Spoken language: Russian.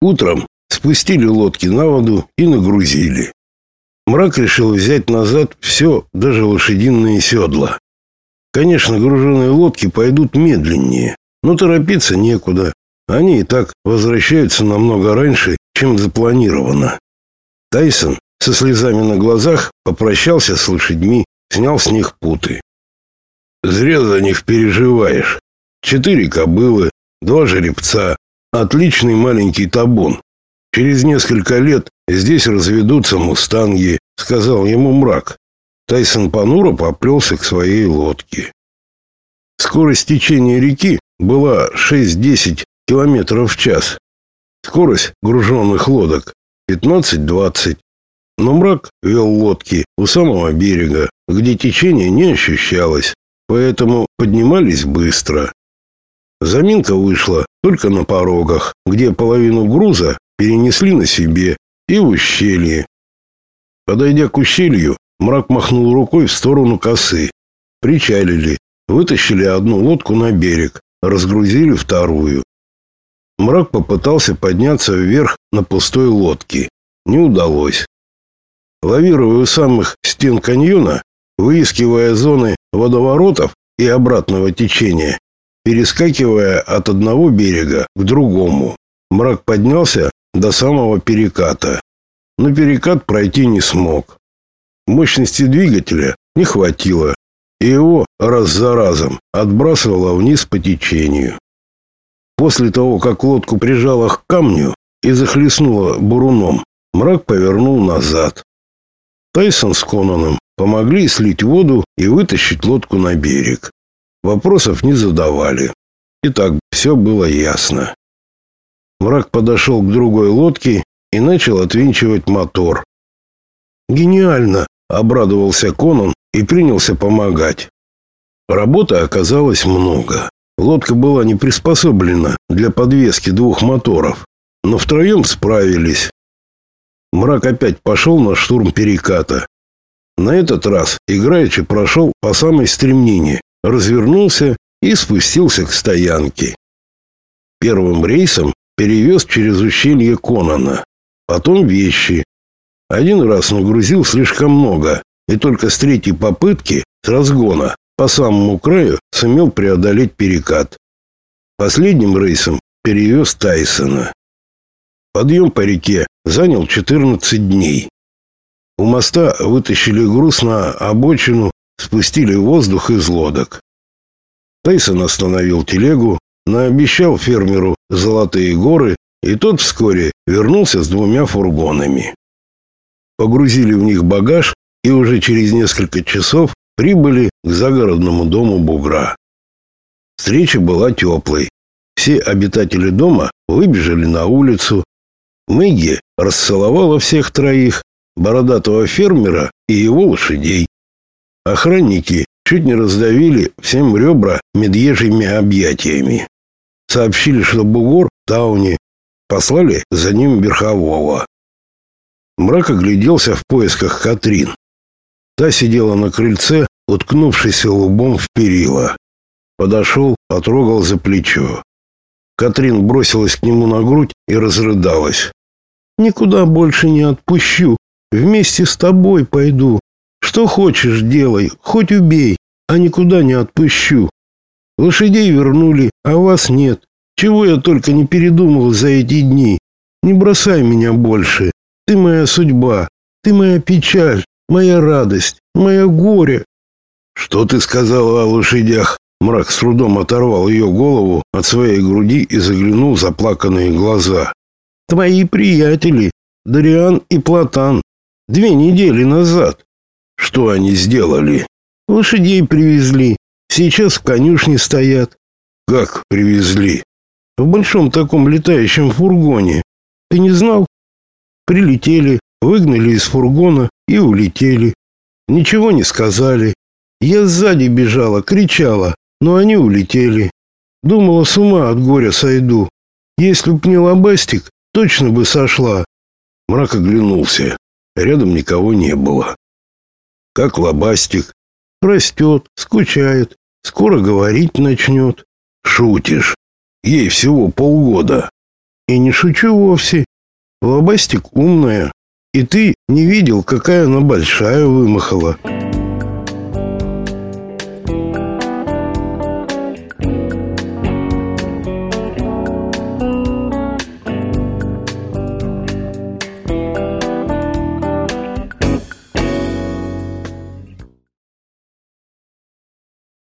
Утром спустили лодки на воду и нагрузили. Мрак решил взять назад все, даже лошадиные седла. Конечно, груженные лодки пойдут медленнее, но торопиться некуда. Они и так возвращаются намного раньше, чем запланировано. Тайсон со слезами на глазах попрощался с лошадьми, снял с них путы. Зря за них переживаешь. Четыре кобылы, два жеребца, отличный маленький табун. Через несколько лет здесь разведутся мустанги, сказал ему мрак. Тайсон понуро поплелся к своей лодке. Скорость течения реки была 6-10 км в час. Скорость груженных лодок 15-20. Но мрак вел лодки у самого берега, где течение не ощущалось, поэтому поднимались быстро. Заминка вышла только на порогах, где половину груза перенесли на себе и в ущелье. Подойдя к ущелью, мрак махнул рукой в сторону косы. Причалили, вытащили одну лодку на берег, разгрузили вторую. Мрак попытался подняться вверх на пустой лодке. Не удалось. Лавируя у самых стен каньона, выискивая зоны водоворотов и обратного течения, перескакивая от одного берега к другому, мрак поднялся до самого переката. Но перекат пройти не смог. Мощности двигателя не хватило, и его раз за разом отбрасывало вниз по течению. После того, как лодку прижало к камню и захлестнуло буруном, мрак повернул назад. Тайсон с Конаном помогли слить воду и вытащить лодку на берег. Вопросов не задавали. И так все было ясно. Враг подошел к другой лодке и начал отвинчивать мотор. «Гениально!» — обрадовался Конан и принялся помогать. Работы оказалось много. Лодка была не приспособлена для подвески двух моторов, но втроем справились. Мрак опять пошел на штурм переката. На этот раз играючи прошел по самой стремнине, развернулся и спустился к стоянке. Первым рейсом перевез через ущелье Конона, потом вещи. Один раз нагрузил слишком много, и только с третьей попытки с разгона по самому краю сумел преодолеть перекат. Последним рейсом перевез Тайсона. Подъем по реке занял 14 дней. У моста вытащили груз на обочину, спустили воздух из лодок. Тайсон остановил телегу, наобещал фермеру золотые горы, и тот вскоре вернулся с двумя фургонами. Погрузили в них багаж и уже через несколько часов прибыли к загородному дому бугра. Встреча была теплой. Все обитатели дома выбежали на улицу. Мэгги расцеловала всех троих, бородатого фермера и его лошадей. Охранники чуть не раздавили всем ребра медвежьими объятиями. Сообщили, что бугор в тауне. Послали за ним верхового. Мрак огляделся в поисках Катрин. Та сидела на крыльце, уткнувшись лбом в перила. Подошел, потрогал за плечо. Катрин бросилась к нему на грудь и разрыдалась. «Никуда больше не отпущу. Вместе с тобой пойду. Что хочешь делай, хоть убей, а никуда не отпущу. Лошадей вернули, а вас нет. Чего я только не передумал за эти дни. Не бросай меня больше. Ты моя судьба, ты моя печаль, моя радость, мое горе. Что ты сказала о лошадях? Мрак с трудом оторвал ее голову от своей груди и заглянул в заплаканные глаза. Твои приятели, Дариан и Платан, две недели назад. Что они сделали? Лошадей привезли. Сейчас в конюшне стоят. Как привезли? В большом таком летающем фургоне. Ты не знал? Прилетели, выгнали из фургона и улетели. Ничего не сказали. Я сзади бежала, кричала, но они улетели. Думала, с ума от горя сойду. Если б не лобастик, точно бы сошла. Мрак оглянулся. Рядом никого не было. Как лобастик. Растет, скучает, скоро говорить начнет. Шутишь. Ей всего полгода. И не шучу вовсе. Лобастик умная. И ты не видел, какая она большая вымахала.